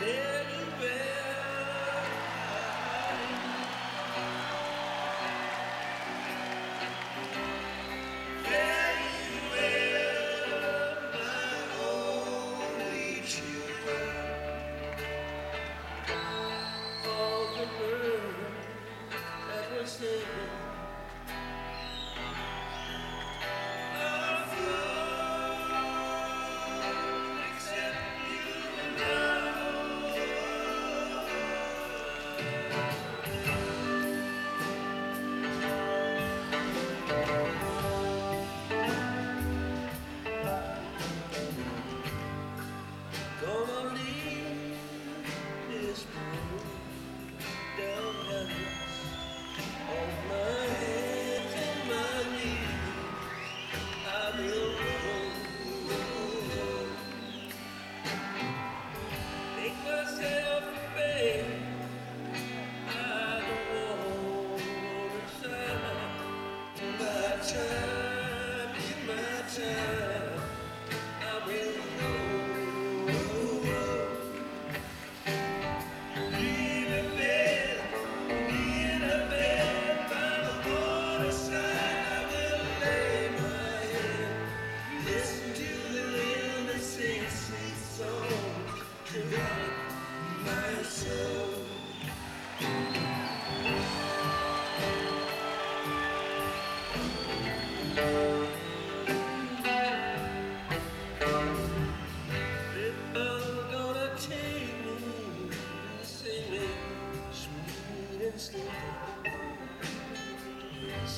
There natural.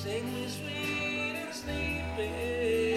sing me sweet and sleeping.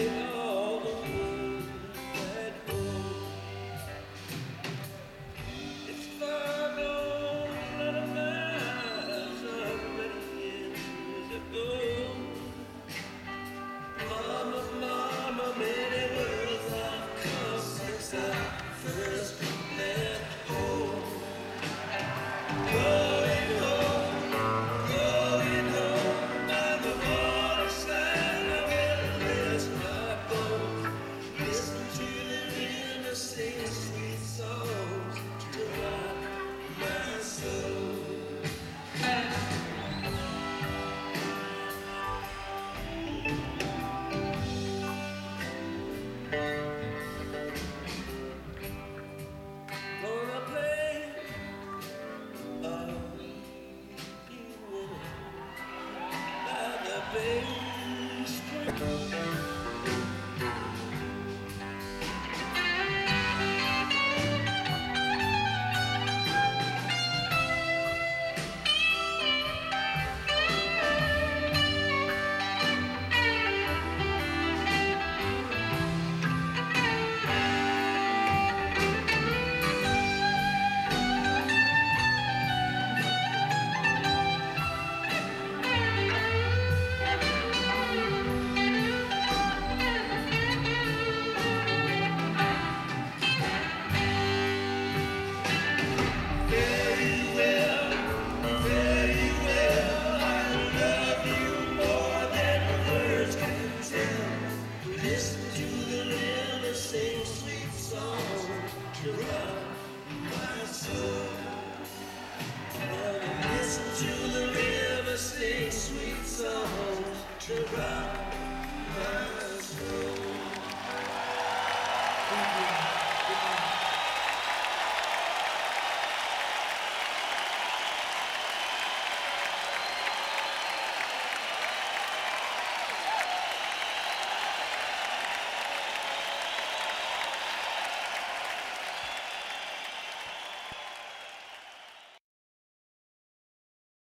To run.